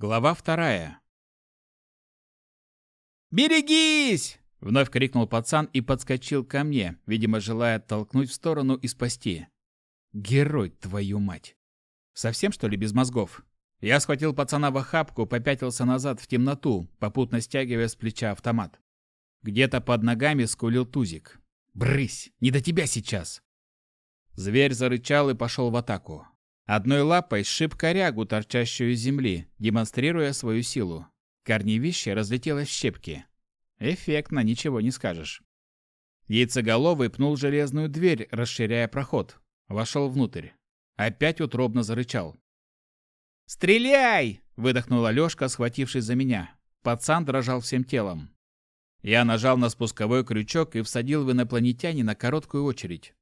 Глава вторая. «Берегись!» — вновь крикнул пацан и подскочил ко мне, видимо, желая оттолкнуть в сторону и спасти. Герой, твою мать! Совсем, что ли, без мозгов? Я схватил пацана в охапку, попятился назад в темноту, попутно стягивая с плеча автомат. Где-то под ногами скулил тузик. «Брысь! Не до тебя сейчас!» Зверь зарычал и пошел в атаку. Одной лапой сшиб корягу, торчащую из земли, демонстрируя свою силу. Корневище разлетелось в щепки. Эффектно, ничего не скажешь. Яйцеголовый пнул железную дверь, расширяя проход. Вошел внутрь. Опять утробно зарычал. «Стреляй!» – выдохнула Лёшка, схватившись за меня. Пацан дрожал всем телом. Я нажал на спусковой крючок и всадил в инопланетянина короткую очередь.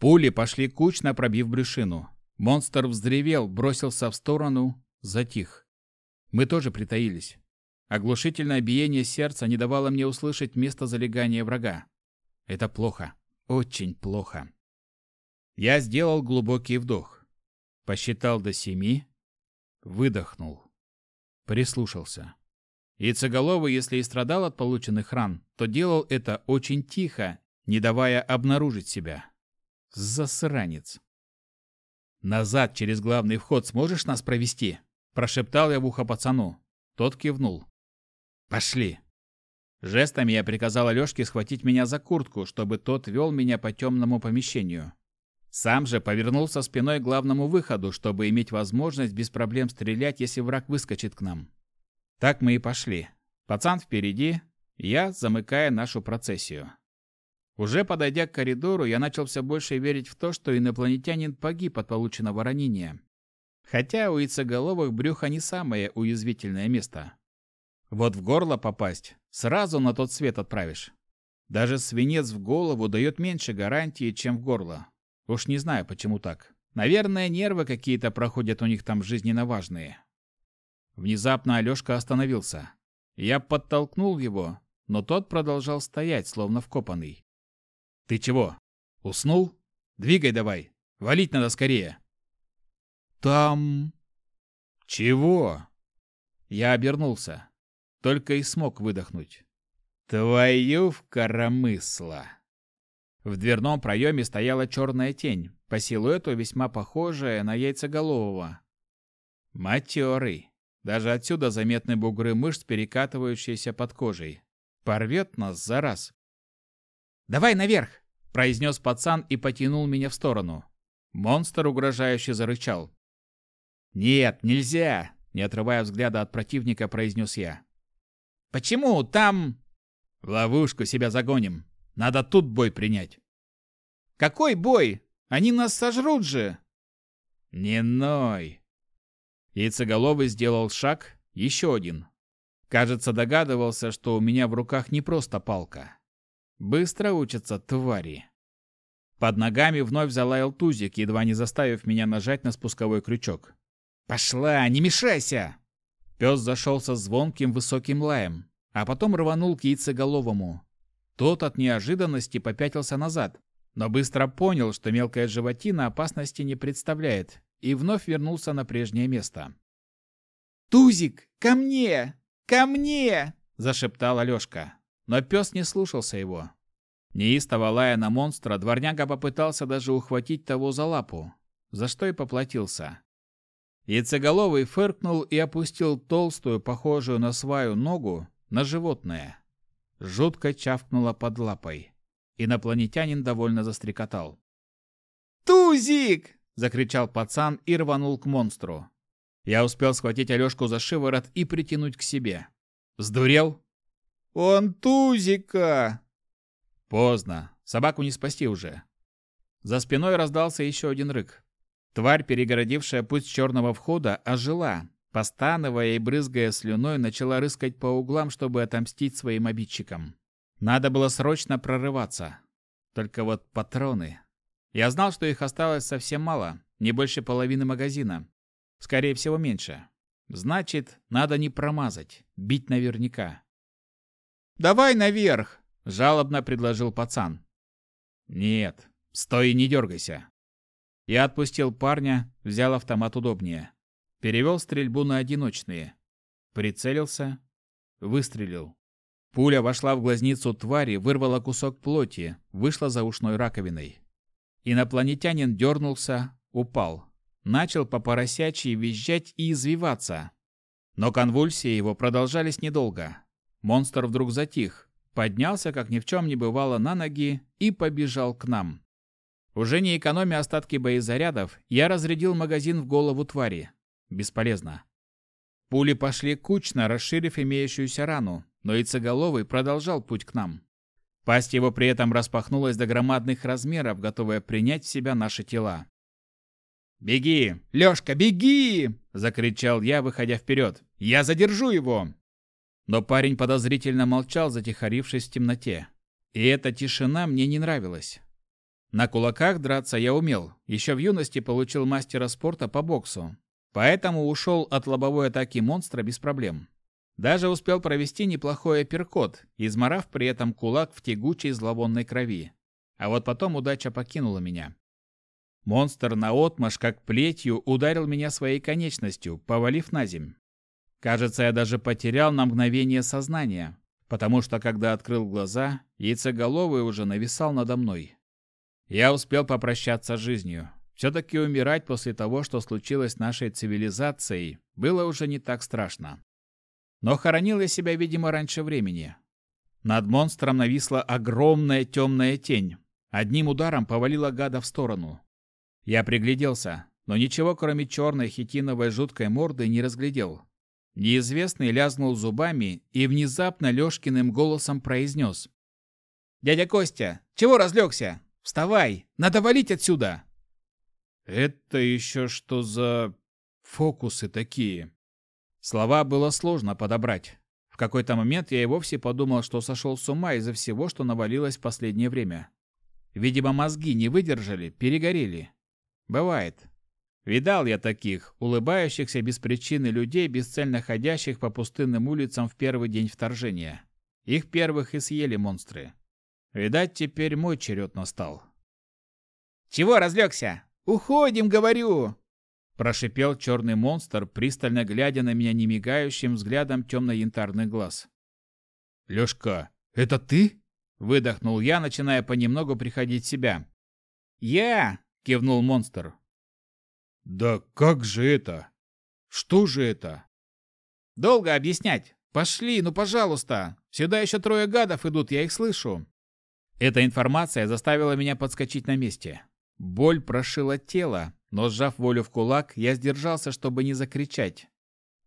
Пули пошли кучно, пробив брюшину. Монстр вздревел, бросился в сторону, затих. Мы тоже притаились. Оглушительное биение сердца не давало мне услышать место залегания врага. Это плохо. Очень плохо. Я сделал глубокий вдох. Посчитал до семи. Выдохнул. Прислушался. Яйцеголовый, если и страдал от полученных ран, то делал это очень тихо, не давая обнаружить себя. Засранец. «Назад через главный вход сможешь нас провести?» – прошептал я в ухо пацану. Тот кивнул. «Пошли!» Жестами я приказал Алёшке схватить меня за куртку, чтобы тот вел меня по темному помещению. Сам же повернулся спиной к главному выходу, чтобы иметь возможность без проблем стрелять, если враг выскочит к нам. Так мы и пошли. Пацан впереди, я замыкая нашу процессию. Уже подойдя к коридору, я начал все больше верить в то, что инопланетянин погиб от полученного ранения. Хотя у яйцеголовых брюхо не самое уязвительное место. Вот в горло попасть сразу на тот свет отправишь. Даже свинец в голову дает меньше гарантии, чем в горло. Уж не знаю, почему так. Наверное, нервы какие-то проходят у них там жизненно важные. Внезапно Алёшка остановился. Я подтолкнул его, но тот продолжал стоять, словно вкопанный. Ты чего? Уснул? Двигай давай. Валить надо скорее. Там... Чего? Я обернулся. Только и смог выдохнуть. Твою в коромысла. В дверном проеме стояла черная тень, по силуэту весьма похожая на яйцеголового. Матерый. Даже отсюда заметны бугры мышц, перекатывающиеся под кожей. Порвет нас за раз. «Давай наверх!» – произнес пацан и потянул меня в сторону. Монстр угрожающе зарычал. «Нет, нельзя!» – не отрывая взгляда от противника, произнес я. «Почему? Там...» «В ловушку себя загоним. Надо тут бой принять». «Какой бой? Они нас сожрут же!» «Не ной!» Яйцеголовый сделал шаг, еще один. Кажется, догадывался, что у меня в руках не просто палка. Быстро учатся твари. Под ногами вновь залаял тузик, едва не заставив меня нажать на спусковой крючок. «Пошла, не мешайся!» Пес зашелся звонким высоким лаем, а потом рванул к яйцеголовому. Тот от неожиданности попятился назад, но быстро понял, что мелкая животина опасности не представляет, и вновь вернулся на прежнее место. «Тузик, ко мне! Ко мне!» – зашептал Алешка но пес не слушался его. Неистово лая на монстра, дворняга попытался даже ухватить того за лапу, за что и поплатился. Яйцеголовый фыркнул и опустил толстую, похожую на сваю ногу, на животное. Жутко чавкнуло под лапой. Инопланетянин довольно застрекотал. «Тузик!» – закричал пацан и рванул к монстру. Я успел схватить Алешку за шиворот и притянуть к себе. «Сдурел?» «Он Тузика!» Поздно. Собаку не спасти уже. За спиной раздался еще один рык. Тварь, перегородившая путь черного входа, ожила. Постановая и брызгая слюной, начала рыскать по углам, чтобы отомстить своим обидчикам. Надо было срочно прорываться. Только вот патроны. Я знал, что их осталось совсем мало, не больше половины магазина. Скорее всего, меньше. Значит, надо не промазать, бить наверняка. «Давай наверх!» – жалобно предложил пацан. «Нет, стой и не дергайся». Я отпустил парня, взял автомат удобнее. Перевел стрельбу на одиночные. Прицелился. Выстрелил. Пуля вошла в глазницу твари, вырвала кусок плоти, вышла за ушной раковиной. Инопланетянин дернулся, упал. Начал по поросячьи визжать и извиваться. Но конвульсии его продолжались недолго. Монстр вдруг затих, поднялся, как ни в чем не бывало, на ноги и побежал к нам. Уже не экономя остатки боезарядов, я разрядил магазин в голову твари. Бесполезно. Пули пошли кучно, расширив имеющуюся рану, но яйцеголовый продолжал путь к нам. Пасть его при этом распахнулась до громадных размеров, готовая принять в себя наши тела. «Беги! Лёшка, беги!» – закричал я, выходя вперед. «Я задержу его!» Но парень подозрительно молчал, затихарившись в темноте. И эта тишина мне не нравилась. На кулаках драться я умел. Еще в юности получил мастера спорта по боксу. Поэтому ушел от лобовой атаки монстра без проблем. Даже успел провести неплохой апперкот, изморав при этом кулак в тягучей зловонной крови. А вот потом удача покинула меня. Монстр наотмашь, как плетью, ударил меня своей конечностью, повалив на земь. Кажется, я даже потерял на мгновение сознание, потому что, когда открыл глаза, яйцеголовый уже нависал надо мной. Я успел попрощаться с жизнью. Все-таки умирать после того, что случилось нашей цивилизацией, было уже не так страшно. Но хоронил я себя, видимо, раньше времени. Над монстром нависла огромная темная тень. Одним ударом повалила гада в сторону. Я пригляделся, но ничего, кроме черной хитиновой жуткой морды, не разглядел. Неизвестный лязнул зубами и внезапно Лёшкиным голосом произнес. «Дядя Костя, чего разлегся? Вставай! Надо валить отсюда!» «Это еще что за фокусы такие?» Слова было сложно подобрать. В какой-то момент я и вовсе подумал, что сошел с ума из-за всего, что навалилось в последнее время. Видимо, мозги не выдержали, перегорели. Бывает. Видал я таких, улыбающихся без причины людей, бесцельно ходящих по пустынным улицам в первый день вторжения. Их первых и съели монстры. Видать, теперь мой черед настал. «Чего разлегся? Уходим, говорю!» Прошипел черный монстр, пристально глядя на меня немигающим взглядом темно-янтарных глаз. «Лешка, это ты?» Выдохнул я, начиная понемногу приходить в себя. «Я!» — кивнул монстр. «Да как же это? Что же это?» «Долго объяснять. Пошли, ну пожалуйста. Сюда еще трое гадов идут, я их слышу». Эта информация заставила меня подскочить на месте. Боль прошила тело, но сжав волю в кулак, я сдержался, чтобы не закричать.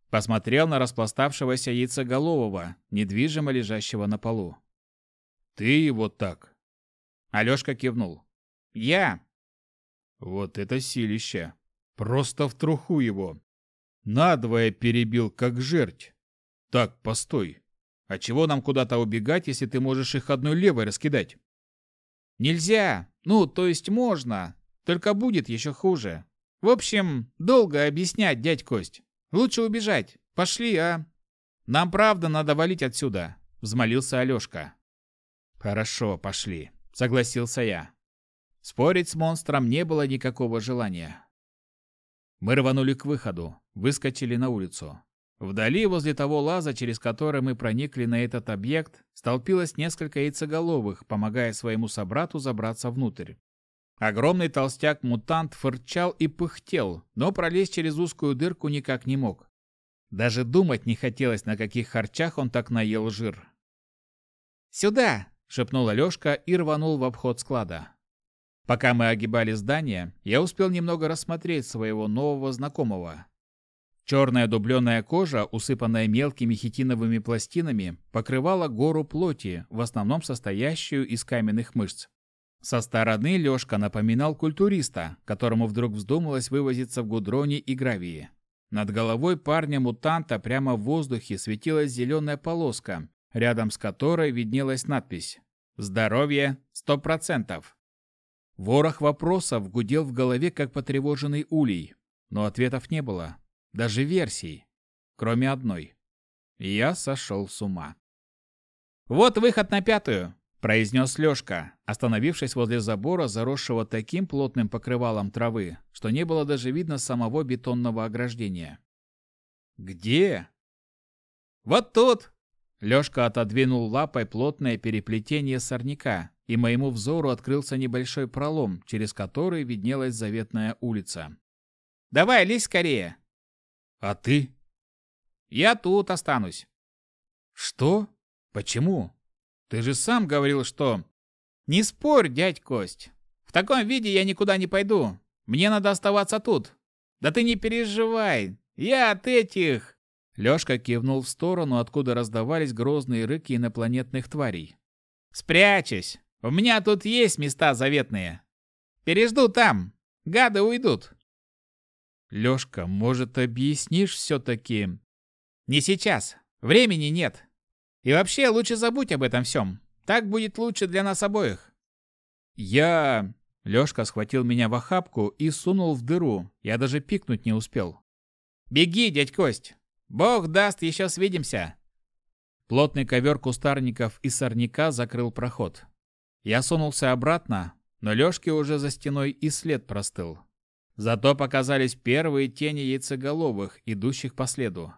Посмотрел на распластавшегося яйцеголового, недвижимо лежащего на полу. «Ты его так?» Алешка кивнул. «Я!» «Вот это силище! Просто в труху его! Надвое перебил, как жерть! Так, постой! А чего нам куда-то убегать, если ты можешь их одной левой раскидать?» «Нельзя! Ну, то есть можно, только будет еще хуже. В общем, долго объяснять, дядь Кость. Лучше убежать. Пошли, а? Нам правда надо валить отсюда, взмолился Алёшка. Хорошо, пошли, согласился я. Спорить с монстром не было никакого желания. Мы рванули к выходу, выскочили на улицу. Вдали, возле того лаза, через который мы проникли на этот объект, столпилось несколько яйцеголовых, помогая своему собрату забраться внутрь. Огромный толстяк-мутант фырчал и пыхтел, но пролезть через узкую дырку никак не мог. Даже думать не хотелось, на каких харчах он так наел жир. «Сюда!» — шепнул Алешка и рванул в обход склада. Пока мы огибали здание, я успел немного рассмотреть своего нового знакомого. Черная дубленая кожа, усыпанная мелкими хитиновыми пластинами, покрывала гору плоти, в основном состоящую из каменных мышц. Со стороны Лёшка напоминал культуриста, которому вдруг вздумалось вывозиться в гудроне и гравии. Над головой парня-мутанта прямо в воздухе светилась зеленая полоска, рядом с которой виднелась надпись «Здоровье сто процентов». Ворох вопросов гудел в голове, как потревоженный улей, но ответов не было, даже версий, кроме одной. Я сошел с ума. «Вот выход на пятую!» произнес Лёшка, остановившись возле забора, заросшего таким плотным покрывалом травы, что не было даже видно самого бетонного ограждения. «Где?» Вот тут!» Лёшка отодвинул лапой плотное переплетение сорняка, и моему взору открылся небольшой пролом, через который виднелась заветная улица. «Давай, лезь скорее!» «А ты?» «Я тут останусь». «Что? Почему? Ты же сам говорил, что...» «Не спорь, дядь Кость. В таком виде я никуда не пойду. Мне надо оставаться тут. Да ты не переживай. Я от этих...» Лёшка кивнул в сторону, откуда раздавались грозные рыки инопланетных тварей. «Спрячься! У меня тут есть места заветные. Пережду там. Гады уйдут». «Лёшка, может, объяснишь все-таки?» «Не сейчас. Времени нет. И вообще, лучше забудь об этом всем. Так будет лучше для нас обоих». «Я...» Лёшка схватил меня в охапку и сунул в дыру. Я даже пикнуть не успел. «Беги, дядь Кость! Бог даст, еще свидимся!» Плотный ковер кустарников и сорняка закрыл проход. Я сунулся обратно, но Лёшке уже за стеной и след простыл. Зато показались первые тени яйцеголовых, идущих по следу.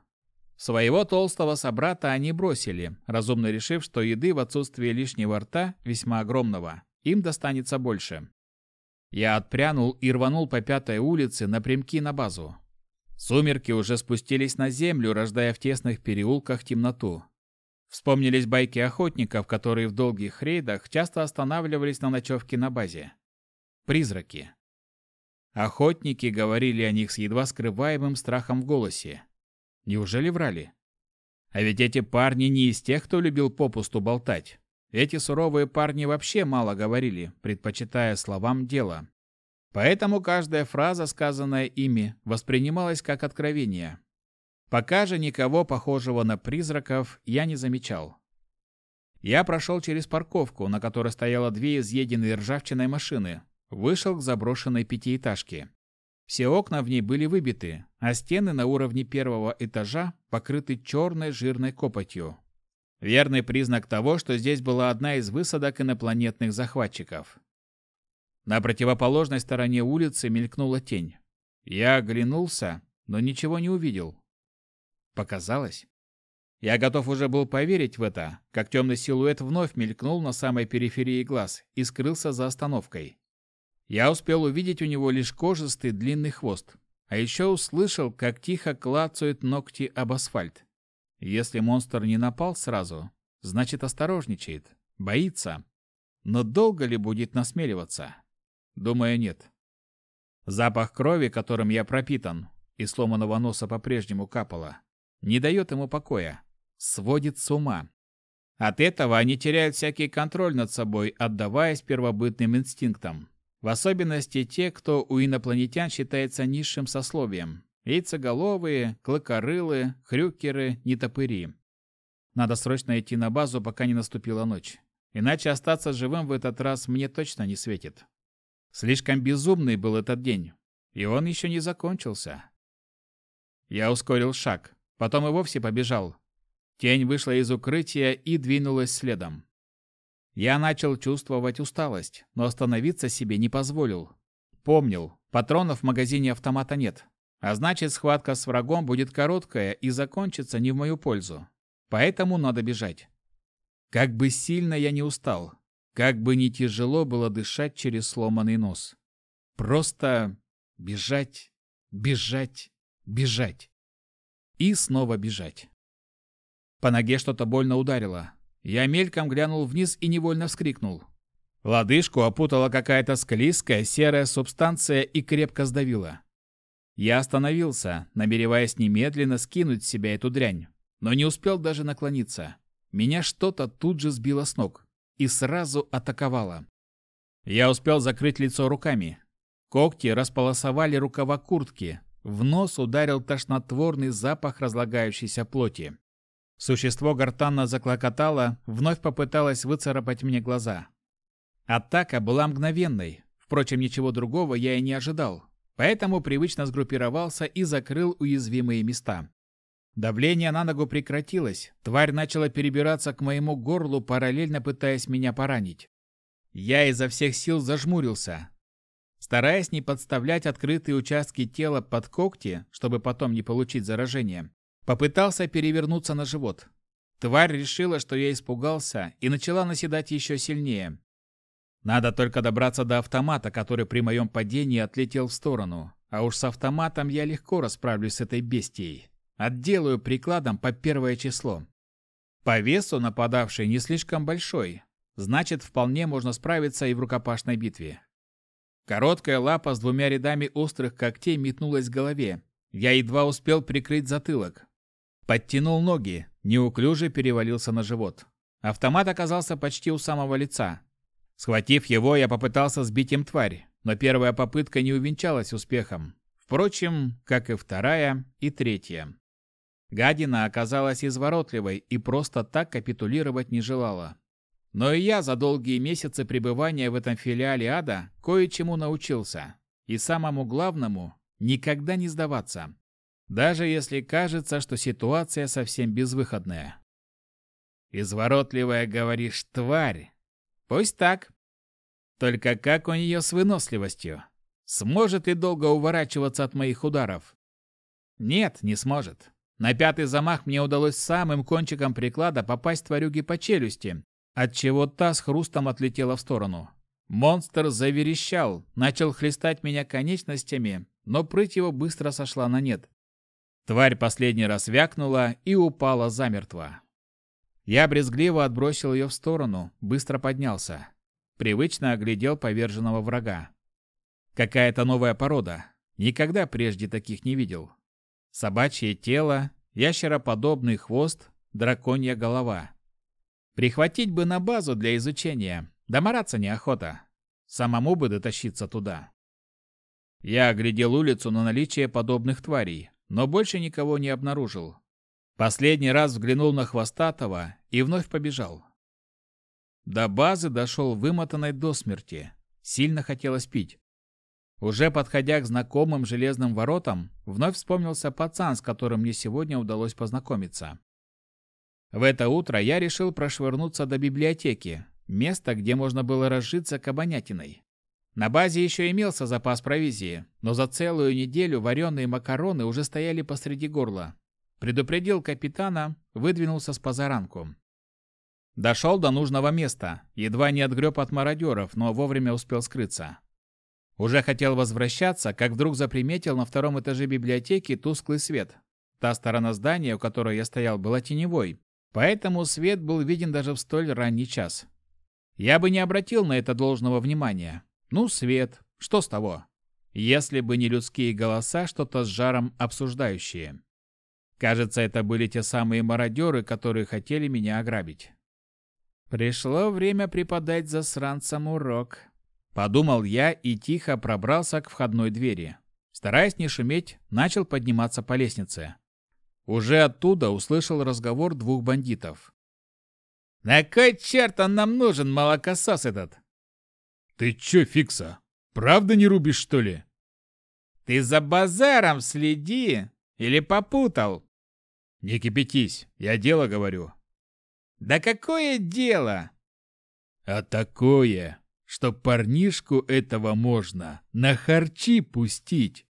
Своего толстого собрата они бросили, разумно решив, что еды в отсутствие лишнего рта, весьма огромного, им достанется больше. Я отпрянул и рванул по пятой улице напрямки на базу. Сумерки уже спустились на землю, рождая в тесных переулках темноту. Вспомнились байки охотников, которые в долгих рейдах часто останавливались на ночевке на базе. Призраки. Охотники говорили о них с едва скрываемым страхом в голосе. Неужели врали? А ведь эти парни не из тех, кто любил попусту болтать. Эти суровые парни вообще мало говорили, предпочитая словам дело. Поэтому каждая фраза, сказанная ими, воспринималась как откровение. Пока же никого похожего на призраков я не замечал. Я прошел через парковку, на которой стояло две изъеденные ржавчиной машины, вышел к заброшенной пятиэтажке. Все окна в ней были выбиты, а стены на уровне первого этажа покрыты черной жирной копотью. Верный признак того, что здесь была одна из высадок инопланетных захватчиков. На противоположной стороне улицы мелькнула тень. Я оглянулся, но ничего не увидел. Показалось. Я готов уже был поверить в это, как темный силуэт вновь мелькнул на самой периферии глаз и скрылся за остановкой. Я успел увидеть у него лишь кожистый длинный хвост, а еще услышал, как тихо клацают ногти об асфальт. Если монстр не напал сразу, значит осторожничает, боится. Но долго ли будет насмеливаться? Думаю, нет. Запах крови, которым я пропитан, и сломанного носа по-прежнему капало, не дает ему покоя, сводит с ума. От этого они теряют всякий контроль над собой, отдаваясь первобытным инстинктам. В особенности те, кто у инопланетян считается низшим сословием. Яйцеголовые, клыкорылы, хрюкеры, нетопыри. Надо срочно идти на базу, пока не наступила ночь. Иначе остаться живым в этот раз мне точно не светит. Слишком безумный был этот день, и он еще не закончился. Я ускорил шаг, потом и вовсе побежал. Тень вышла из укрытия и двинулась следом. Я начал чувствовать усталость, но остановиться себе не позволил. Помнил, патронов в магазине автомата нет, а значит схватка с врагом будет короткая и закончится не в мою пользу. Поэтому надо бежать. Как бы сильно я не устал, как бы ни тяжело было дышать через сломанный нос. Просто бежать, бежать, бежать. И снова бежать. По ноге что-то больно ударило. Я мельком глянул вниз и невольно вскрикнул. Лодыжку опутала какая-то склизкая серая субстанция и крепко сдавила. Я остановился, намереваясь немедленно скинуть с себя эту дрянь, но не успел даже наклониться. Меня что-то тут же сбило с ног и сразу атаковала. Я успел закрыть лицо руками. Когти располосовали рукава куртки. В нос ударил тошнотворный запах разлагающейся плоти. Существо гортанно заклокотало, вновь попыталось выцарапать мне глаза. Атака была мгновенной. Впрочем, ничего другого я и не ожидал. Поэтому привычно сгруппировался и закрыл уязвимые места. Давление на ногу прекратилось. Тварь начала перебираться к моему горлу, параллельно пытаясь меня поранить. Я изо всех сил зажмурился. Стараясь не подставлять открытые участки тела под когти, чтобы потом не получить заражение, Попытался перевернуться на живот. Тварь решила, что я испугался, и начала наседать еще сильнее. Надо только добраться до автомата, который при моем падении отлетел в сторону. А уж с автоматом я легко расправлюсь с этой бестией. Отделаю прикладом по первое число. По весу нападавший не слишком большой. Значит, вполне можно справиться и в рукопашной битве. Короткая лапа с двумя рядами острых когтей метнулась к голове. Я едва успел прикрыть затылок. Подтянул ноги, неуклюже перевалился на живот. Автомат оказался почти у самого лица. Схватив его, я попытался сбить им тварь, но первая попытка не увенчалась успехом. Впрочем, как и вторая и третья. Гадина оказалась изворотливой и просто так капитулировать не желала. Но и я за долгие месяцы пребывания в этом филиале ада кое-чему научился. И самому главному – никогда не сдаваться. Даже если кажется, что ситуация совсем безвыходная. Изворотливая, говоришь, тварь. Пусть так. Только как у нее с выносливостью? Сможет ли долго уворачиваться от моих ударов? Нет, не сможет. На пятый замах мне удалось самым кончиком приклада попасть тварюге по челюсти, отчего та с хрустом отлетела в сторону. Монстр заверещал, начал хлестать меня конечностями, но прыть его быстро сошла на нет. Тварь последний раз вякнула и упала замертво. Я брезгливо отбросил ее в сторону, быстро поднялся. Привычно оглядел поверженного врага. Какая-то новая порода. Никогда прежде таких не видел. Собачье тело, ящероподобный хвост, драконья голова. Прихватить бы на базу для изучения, да мараться неохота. Самому бы дотащиться туда. Я оглядел улицу на наличие подобных тварей, но больше никого не обнаружил. Последний раз взглянул на Хвостатого и вновь побежал. До базы дошел вымотанной до смерти. Сильно хотелось пить. Уже подходя к знакомым железным воротам, вновь вспомнился пацан, с которым мне сегодня удалось познакомиться. В это утро я решил прошвырнуться до библиотеки, места, где можно было разжиться кабанятиной. На базе еще имелся запас провизии, но за целую неделю вареные макароны уже стояли посреди горла. Предупредил капитана, выдвинулся с позаранку. Дошел до нужного места, едва не отгреб от мародеров, но вовремя успел скрыться. Уже хотел возвращаться, как вдруг заприметил на втором этаже библиотеки тусклый свет. Та сторона здания, у которой я стоял, была теневой, Поэтому свет был виден даже в столь ранний час. Я бы не обратил на это должного внимания. Ну, свет, что с того? Если бы не людские голоса, что-то с жаром обсуждающие. Кажется, это были те самые мародеры, которые хотели меня ограбить. Пришло время преподать засранцам урок. Подумал я и тихо пробрался к входной двери. Стараясь не шуметь, начал подниматься по лестнице. Уже оттуда услышал разговор двух бандитов. «На кой черт он нам нужен, молокосос этот?» «Ты чё, Фикса, правда не рубишь, что ли?» «Ты за базаром следи! Или попутал?» «Не кипятись, я дело говорю». «Да какое дело?» «А такое, что парнишку этого можно на харчи пустить».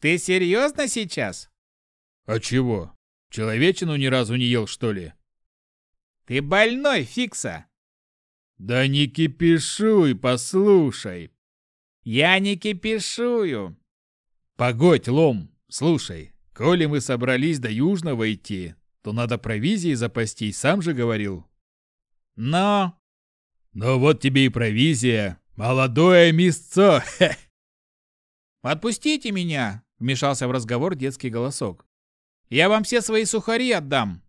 «Ты серьезно сейчас?» «А чего? Человечину ни разу не ел, что ли?» «Ты больной, Фикса!» «Да не кипишуй, послушай!» «Я не кипишую!» «Погодь, Лом, слушай, коли мы собрались до Южного идти, то надо провизией запастись, сам же говорил». «Но...» «Ну вот тебе и провизия, молодое мясцо!» «Отпустите меня!» — вмешался в разговор детский голосок. Я вам все свои сухари отдам.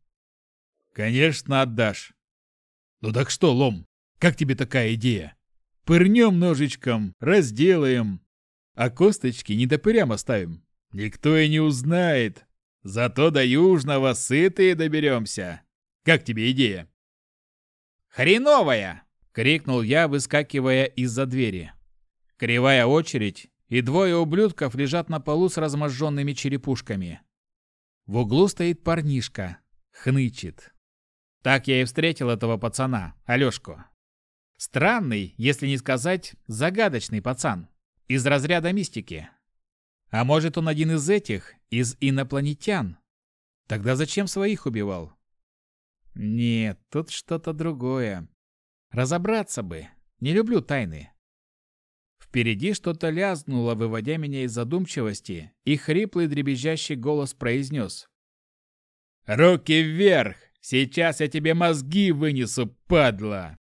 Конечно, отдашь. Ну так что, Лом, как тебе такая идея? Пырнем ножичком, разделаем, а косточки не допырям оставим. Никто и не узнает. Зато до Южного сытые доберемся. Как тебе идея? Хреновая! Крикнул я, выскакивая из-за двери. Кривая очередь, и двое ублюдков лежат на полу с разможженными черепушками. В углу стоит парнишка, хнычет. Так я и встретил этого пацана, Алёшку. Странный, если не сказать, загадочный пацан. Из разряда мистики. А может он один из этих, из инопланетян? Тогда зачем своих убивал? Нет, тут что-то другое. Разобраться бы. Не люблю тайны. Впереди что-то лязнуло, выводя меня из задумчивости, и хриплый дребезжащий голос произнес. «Руки вверх! Сейчас я тебе мозги вынесу, падла!»